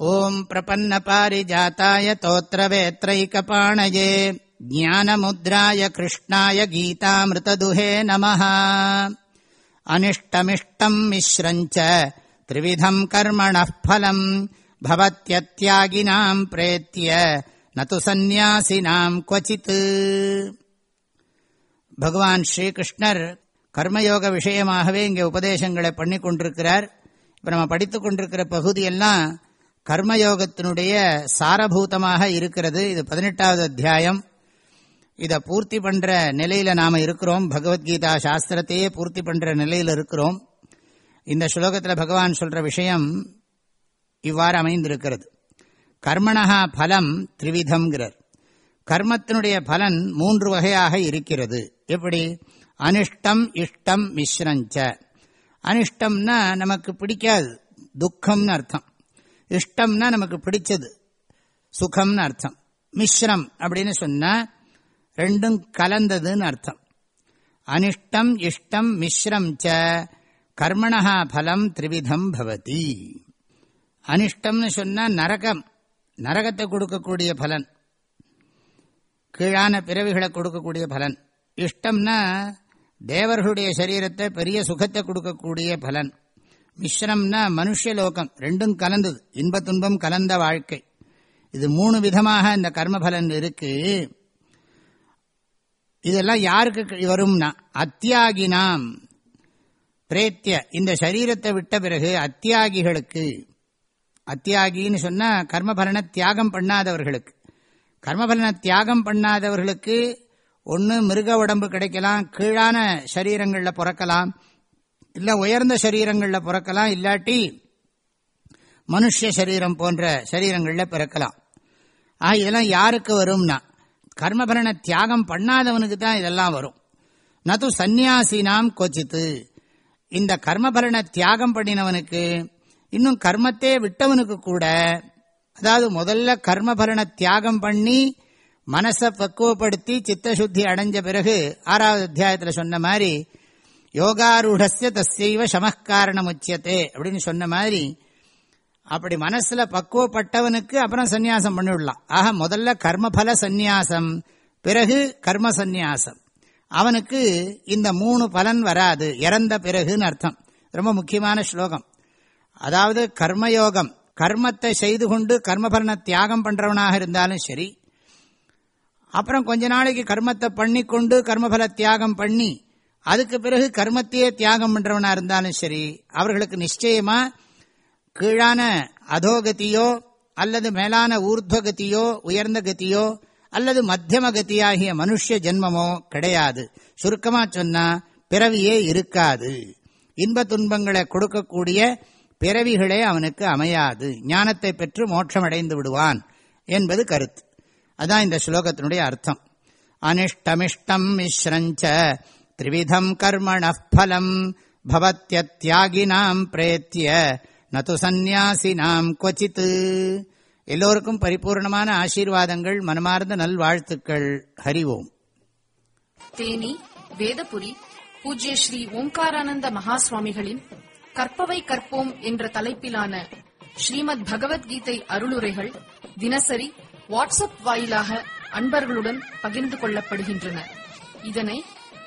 ॐ प्रपन्नपारिजाताय तोत्रवेत्रैकपाणये ज्ञानमुद्राय कृष्णाय गीतामृतदुहे नमः अनिष्टमिष्टम् मिश्रम् च त्रिविधम् कर्मणः फलम् भवत्यत्यागिनाम् प्रेत्य न तु सन्न्यासिनाम् क्वचित् பகவான் ஸ்ரீகிருஷ்ணர் கர்மயோக விஷயமாகவே இங்கே உபதேசங்களை பண்ணி கொண்டிருக்கிறார் இப்போ நம்ம படித்துக் கொண்டிருக்கிற பகுதியெல்லாம் கர்மயோகத்தினுடைய சாரபூதமாக இருக்கிறது. இது பதினெட்டாவது அத்தியாயம். இதை பூர்த்தி பண்ற நிலையில நாம இருக்கிறோம். பகவத்கீதா சாஸ்திரத்தையே பூர்த்தி பண்ற நிலையில் இருக்கிறோம். இந்த ஸ்லோகத்தில் பகவான் சொல்ற விஷயம் இவ்வாறு அமைந்திருக்கிறது. கர்மணஹா பலம் திரிவிதம்ங்கிறார். கர்மத்தினுடைய பலன் மூன்று வகையாக இருக்கிறது. எப்படி? அனிஷ்டம் இஷ்டம் மிஸ்ரஞ்ச அனிஷ்டம்னா நமக்கு பிடிக்காது. துக்கம்னு அர்த்தம். இஷ்டம்னா நமக்கு பிடிச்சது. சுகம்னு அர்த்தம். மிஸ்ரம் அப்படின்னு சொன்னா ரெண்டும் கலந்ததுன்னு அர்த்தம். அனிஷ்டம் இஷ்டம் மிஸ்ரம் ச கர்மணா பலம் திரிவிதம் பவதி. அனிஷ்டம்னு சொன்னா நரகம். நரகத்தை கொடுக்கக்கூடிய பலன். கீழான பிறவிகளை கொடுக்கக்கூடிய பலன். இஷ்டம்னா தேவர்களுடைய சரீரத்தை பெரிய சுகத்தை கொடுக்கக்கூடிய பலன். மிஸ்ரம்னா மனுஷலோகம் ரெண்டும் கலந்தது. இன்ப துன்பம் கலந்த வாழ்க்கை. இது மூணு விதமாக இந்த கர்மபலன் இருக்கு. இதெல்லாம் யாருக்கு வரும்னா அத்தியாகினாம். பிரேத்திய இந்த சரீரத்தை விட்ட பிறகு அத்தியாகிகளுக்கு. அத்தியாகின்னு சொன்னா கர்மபலனை தியாகம் பண்ணாதவர்களுக்கு. கர்மபலனை தியாகம் பண்ணாதவர்களுக்கு ஒன்று மிருக உடம்பு கிடைக்கலாம் கீழான சரீரங்களில் பிறக்கலாம். இல்லை உயர்ந்த சரீரங்களில் பிறக்கலாம் இல்லாட்டி மனுஷ சரீரம் போன்ற சரீரங்களில் பிறக்கலாம். ஆ இதெல்லாம் யாருக்கு வரும்னா கர்மபலனை தியாகம் பண்ணாதவனுக்கு தான் இதெல்லாம் வரும். நது சந்நியாசினாம் கொச்சித்து. இந்த கர்மபலனை தியாகம் பண்ணினவனுக்கு இன்னும் கர்மத்தே விட்டவனுக்கு கூட அதாவது முதல்ல கர்மபலனை தியாகம் பண்ணி மனசை பக்குவப்படுத்தி சித்தசுத்தி அடைஞ்ச பிறகு ஆறாவது அத்தியாயத்தில் சொன்ன மாதிரி யோகாரூடஸ்ய தஸ்யைவ சமக்காரணம் உச்சியத்தே அப்படின்னு சொன்ன மாதிரி அப்படி மனசுல பக்குவப்பட்டவனுக்கு அப்புறம் சந்நியாசம் பண்ணிவிடலாம். ஆக முதல்ல கர்மபல சந்நியாசம் பிறகு கர்ம சந்நியாசம். அவனுக்கு இந்த மூணு பலன் வராது. இறந்த பிறகுன்னு அர்த்தம். ரொம்ப முக்கியமான ஸ்லோகம். அதாவது கர்மயோகம். கர்மத்தை செய்து கொண்டு கர்மபலனை தியாகம் பண்றவனாக இருந்தாலும் சரி அப்புறம் கொஞ்ச நாளைக்கு கர்மத்தை பண்ணி கொண்டு கர்மபல தியாகம் பண்ணி அதுக்கு பிறகு கர்மத்தையே தியாகம் பண்றவனா இருந்தாலும் சரி அவர்களுக்கு நிச்சயமா கீழான அதோகதியோ அல்லது மேலான ஊர்துவகதியோ உயர்ந்த கதியோ அல்லது மத்தியம கதியாகிய மனுஷ ஜென்மமோ கிடையாது. சுருக்கமா சொன்னா பிறவியே இருக்காது. இன்ப துன்பங்களை கொடுக்கக்கூடிய பிறவிகளே அவனுக்கு அமையாது. ஞானத்தை பெற்று மோட்சமடைந்து விடுவான் என்பது கருத்து. அதான் இந்த ஸ்லோகத்தினுடைய அர்த்தம். அனிஷ்டமிஷ்டம் மிஸ்ரஞ்ச திரிவிதம் கர்மண பலம் பவத்தியாகினாம் பிரேத்திய நது சந்நியாசினாம் கொச்சித்து எல்லோருக்கும் பரிபூர்ணமான ஆசீர்வாதங்கள் மனமார்ந்த நல்வாழ்த்துக்கள். ஹரிவோம் தேனி வேதபுரி பூஜ்ய ஸ்ரீ ஓம்காரானந்த மகாசுவாமிகளின் கற்பவை கற்போம் என்ற தலைப்பிலான ஸ்ரீமத் பகவத்கீதை அருளுரைகள் தினசரி வாட்ஸ்அப் வாயிலாக அன்பர்களுடன் பகிர்ந்து கொள்ளப்படுகின்றன. இதனை